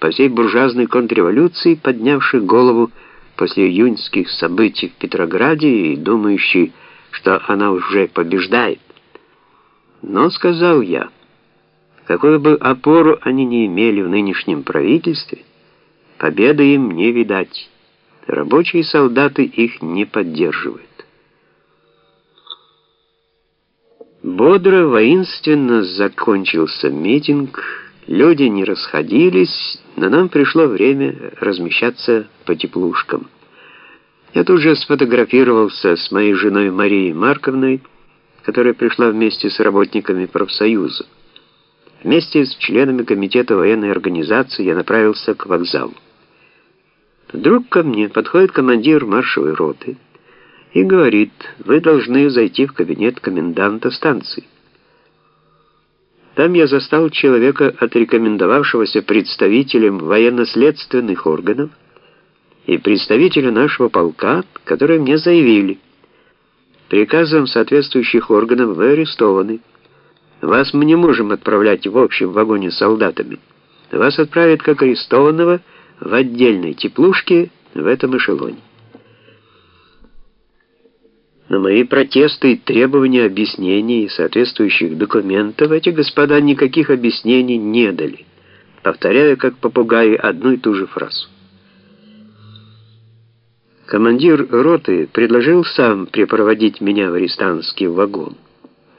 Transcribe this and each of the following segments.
по всей буржуазной контрреволюции, поднявший голову после июньских событий в Петрограде и думающий, что она уже побеждает. Но, сказал я, какую бы опору они не имели в нынешнем правительстве, победы им не видать. Рабочие солдаты их не поддерживают. Бодро, воинственно закончился митинг, люди не расходились, но нам пришло время размещаться по теплушкам. Я тут же сфотографировался с моей женой Марией Марковной, которая пришла вместе с работниками профсоюза. Вместе с членами комитета военной организации я направился к вокзалу. Вдруг ко мне подходит командир маршевой роты и говорит, вы должны зайти в кабинет коменданта станции. Там я застал человека, отрекомендовавшегося представителем военно-следственных органов, и представителя нашего полка, которые мне заявили, приказом соответствующих органов вы арестованы. Вас мы не можем отправлять в общем вагоне с солдатами. Вас отправят как арестованного в отдельной теплушке в этом эшелоне. На мои протесты и требования объяснений и соответствующих документов эти господа никаких объяснений не дали, повторяя как попугаи одну и ту же фразу. Командир роты предложил сам припроводить меня в арестантский вагон,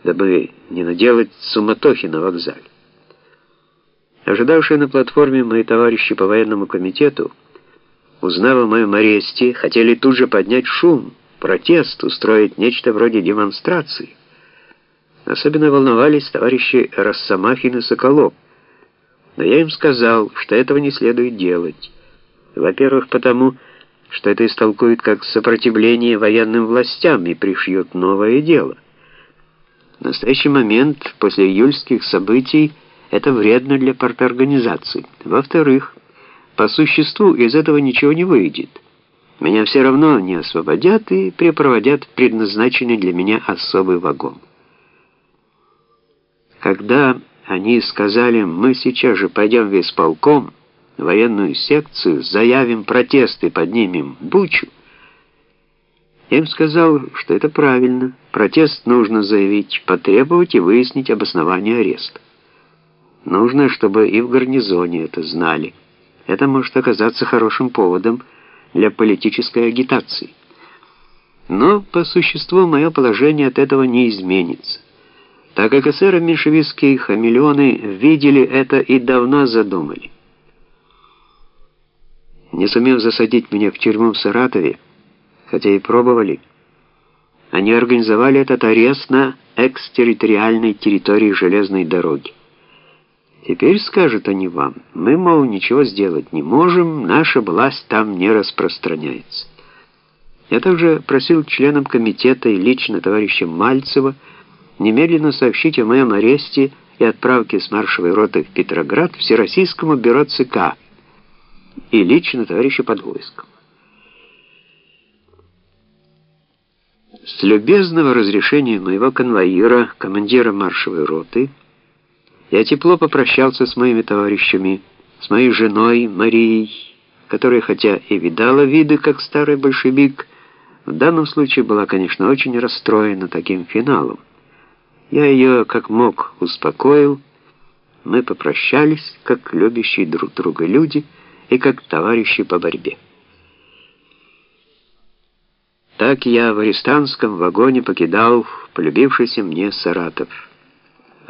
дабы не наделать суматохи на вокзале. Ожидавшие на платформе мои товарищи по военному комитету, узнав о моем аресте, хотели тут же поднять шум, протест, устроить нечто вроде демонстрации. Особенно волновались товарищи Росомахин и Соколов. Но я им сказал, что этого не следует делать. Во-первых, потому что это истолкует как сопротивление военным властям и пришьет новое дело. В настоящий момент, после июльских событий, это вредно для парторганизации. Во-вторых, по существу из этого ничего не выйдет. Меня все равно не освободят и припроводят в предназначенный для меня особый вагон. Когда они сказали, мы сейчас же пойдем в исполком, военную секцию, заявим протест и поднимем бучу, я им сказал, что это правильно. Протест нужно заявить, потребовать и выяснить обоснование ареста. Нужно, чтобы и в гарнизоне это знали. Это может оказаться хорошим поводом для политической агитации. Но по существу мое положение от этого не изменится, так как эсеры меньшевистские хамелеоны видели это и давно задумали. Не сумев засадить меня в тюрьму в Саратове, хотя и пробовали, они организовали этот арест на экстерриториальной территории железной дороги. Теперь скажут они вам, мы, мол, ничего сделать не можем, наша власть там не распространяется. Я также просил членам комитета и лично товарища Мальцева немедленно сообщить о моем аресте и отправке с маршевой роты в Петроград Всероссийскому бюро ЦК, и лично товарища Подвойского. С любезного разрешения моего конвоира, командира маршевой роты, я тепло попрощался с моими товарищами, с моей женой Марией, которая, хотя и видала виды, как старый большевик, в данном случае была, конечно, очень расстроена таким финалом. Я ее, как мог, успокоил, мы попрощались, как любящие друг друга люди, и как товарищи по борьбе. Так я в арестантском вагоне покидал полюбившийся мне Саратов,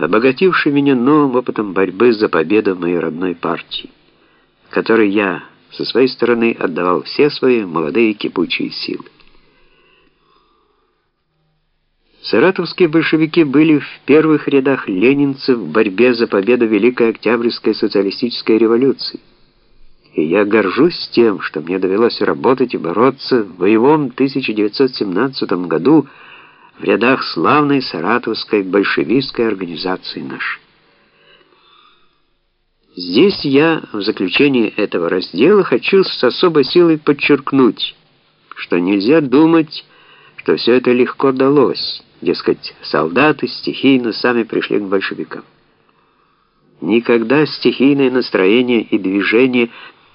обогативший меня новым опытом борьбы за победу моей родной партии, которой я со своей стороны отдавал все свои молодые кипучие силы. Саратовские большевики были в первых рядах ленинцев в борьбе за победу Великой Октябрьской социалистической революции и я горжусь тем, что мне довелось работать и бороться в боевом 1917 году в рядах славной саратовской большевистской организации нашей. Здесь я в заключении этого раздела хочу с особой силой подчеркнуть, что нельзя думать, что все это легко далось, дескать, солдаты стихийно сами пришли к большевикам. Никогда стихийное настроение и движение